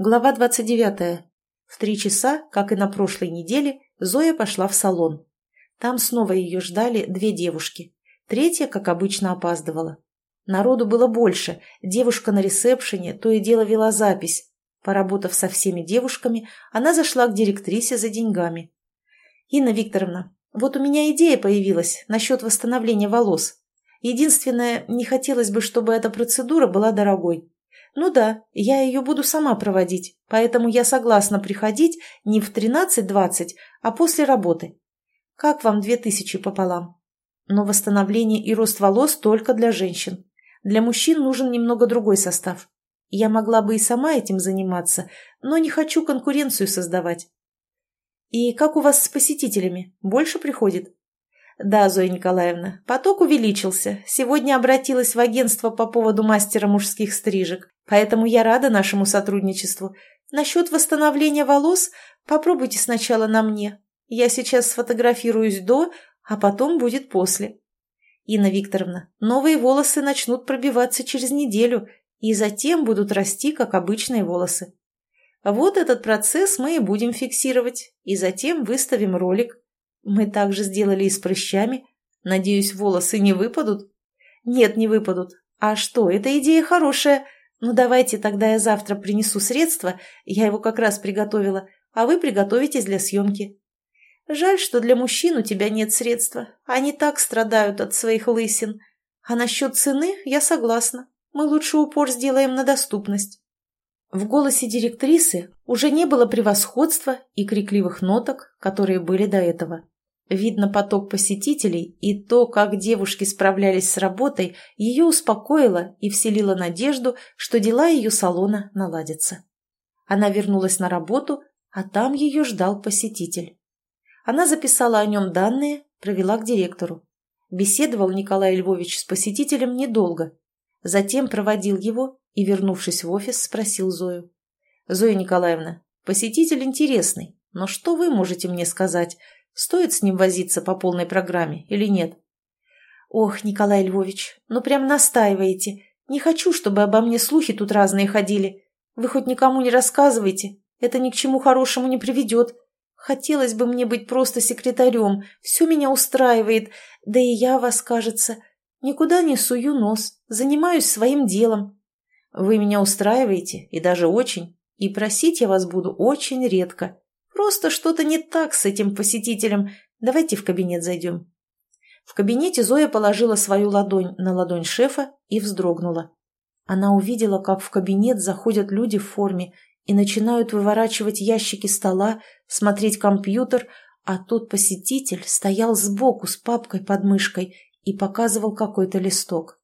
Глава 29. В три часа, как и на прошлой неделе, Зоя пошла в салон. Там снова ее ждали две девушки. Третья, как обычно, опаздывала. Народу было больше, девушка на ресепшене то и дело вела запись. Поработав со всеми девушками, она зашла к директрисе за деньгами. «Инна Викторовна, вот у меня идея появилась насчет восстановления волос. Единственное, не хотелось бы, чтобы эта процедура была дорогой. «Ну да, я ее буду сама проводить, поэтому я согласна приходить не в 13.20, а после работы. Как вам две тысячи пополам? Но восстановление и рост волос только для женщин. Для мужчин нужен немного другой состав. Я могла бы и сама этим заниматься, но не хочу конкуренцию создавать. И как у вас с посетителями? Больше приходит? Да, Зоя Николаевна, поток увеличился. Сегодня обратилась в агентство по поводу мастера мужских стрижек. Поэтому я рада нашему сотрудничеству. Насчет восстановления волос попробуйте сначала на мне. Я сейчас сфотографируюсь до, а потом будет после. Инна Викторовна, новые волосы начнут пробиваться через неделю и затем будут расти, как обычные волосы. Вот этот процесс мы и будем фиксировать, и затем выставим ролик. Мы также сделали и с прыщами. Надеюсь, волосы не выпадут? Нет, не выпадут. А что, эта идея хорошая – «Ну давайте тогда я завтра принесу средства, я его как раз приготовила, а вы приготовитесь для съемки». «Жаль, что для мужчин у тебя нет средства. Они так страдают от своих лысин. А насчет цены я согласна. Мы лучше упор сделаем на доступность». В голосе директрисы уже не было превосходства и крикливых ноток, которые были до этого. Видно, поток посетителей и то, как девушки справлялись с работой, ее успокоило и вселило надежду, что дела ее салона наладятся. Она вернулась на работу, а там ее ждал посетитель. Она записала о нем данные, провела к директору. Беседовал Николай Львович с посетителем недолго. Затем проводил его и, вернувшись в офис, спросил Зою. «Зоя Николаевна, посетитель интересный, но что вы можете мне сказать?» Стоит с ним возиться по полной программе или нет? Ох, Николай Львович, ну прям настаиваете. Не хочу, чтобы обо мне слухи тут разные ходили. Вы хоть никому не рассказывайте. Это ни к чему хорошему не приведет. Хотелось бы мне быть просто секретарем. Все меня устраивает. Да и я вас, кажется. Никуда не сую нос. Занимаюсь своим делом. Вы меня устраиваете, и даже очень. И просить я вас буду очень редко. Просто что-то не так с этим посетителем. Давайте в кабинет зайдем». В кабинете Зоя положила свою ладонь на ладонь шефа и вздрогнула. Она увидела, как в кабинет заходят люди в форме и начинают выворачивать ящики стола, смотреть компьютер, а тот посетитель стоял сбоку с папкой под мышкой и показывал какой-то листок.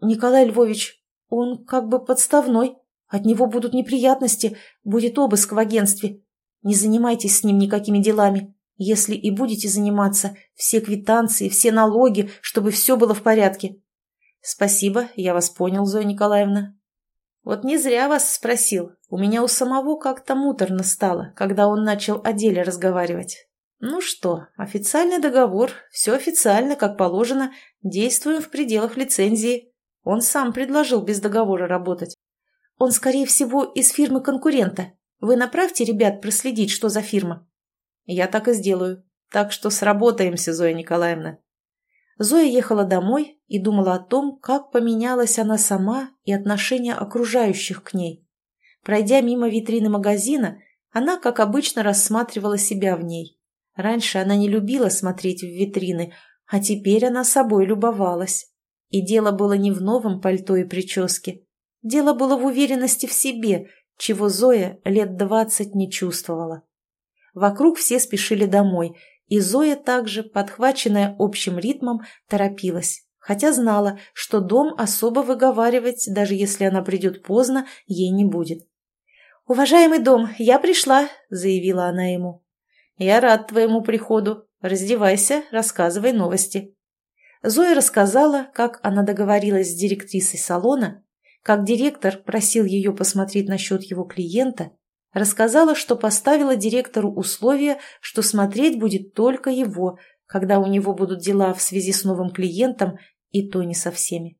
«Николай Львович, он как бы подставной. От него будут неприятности, будет обыск в агентстве. Не занимайтесь с ним никакими делами. Если и будете заниматься, все квитанции, все налоги, чтобы все было в порядке. Спасибо, я вас понял, Зоя Николаевна. Вот не зря вас спросил. У меня у самого как-то муторно стало, когда он начал о деле разговаривать. Ну что, официальный договор, все официально, как положено, действуем в пределах лицензии. Он сам предложил без договора работать. Он, скорее всего, из фирмы конкурента, вы направьте ребят проследить, что за фирма. Я так и сделаю. Так что сработаемся, Зоя Николаевна. Зоя ехала домой и думала о том, как поменялась она сама и отношение окружающих к ней. Пройдя мимо витрины магазина, она, как обычно, рассматривала себя в ней. Раньше она не любила смотреть в витрины, а теперь она собой любовалась. И дело было не в новом пальто и прическе. Дело было в уверенности в себе чего Зоя лет двадцать не чувствовала. Вокруг все спешили домой, и Зоя также, подхваченная общим ритмом, торопилась, хотя знала, что дом особо выговаривать, даже если она придет поздно, ей не будет. «Уважаемый дом, я пришла», — заявила она ему. «Я рад твоему приходу. Раздевайся, рассказывай новости». Зоя рассказала, как она договорилась с директрисой салона как директор просил ее посмотреть насчет его клиента, рассказала, что поставила директору условие, что смотреть будет только его, когда у него будут дела в связи с новым клиентом, и то не со всеми.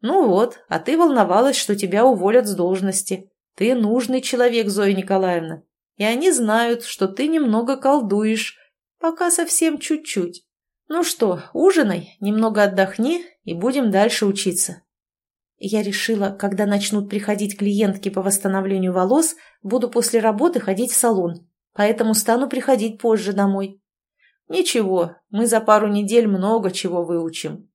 «Ну вот, а ты волновалась, что тебя уволят с должности. Ты нужный человек, Зоя Николаевна, и они знают, что ты немного колдуешь, пока совсем чуть-чуть. Ну что, ужинай, немного отдохни и будем дальше учиться. Я решила, когда начнут приходить клиентки по восстановлению волос, буду после работы ходить в салон, поэтому стану приходить позже домой. Ничего, мы за пару недель много чего выучим.